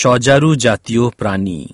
সজারু জাতীয় প্রাণী।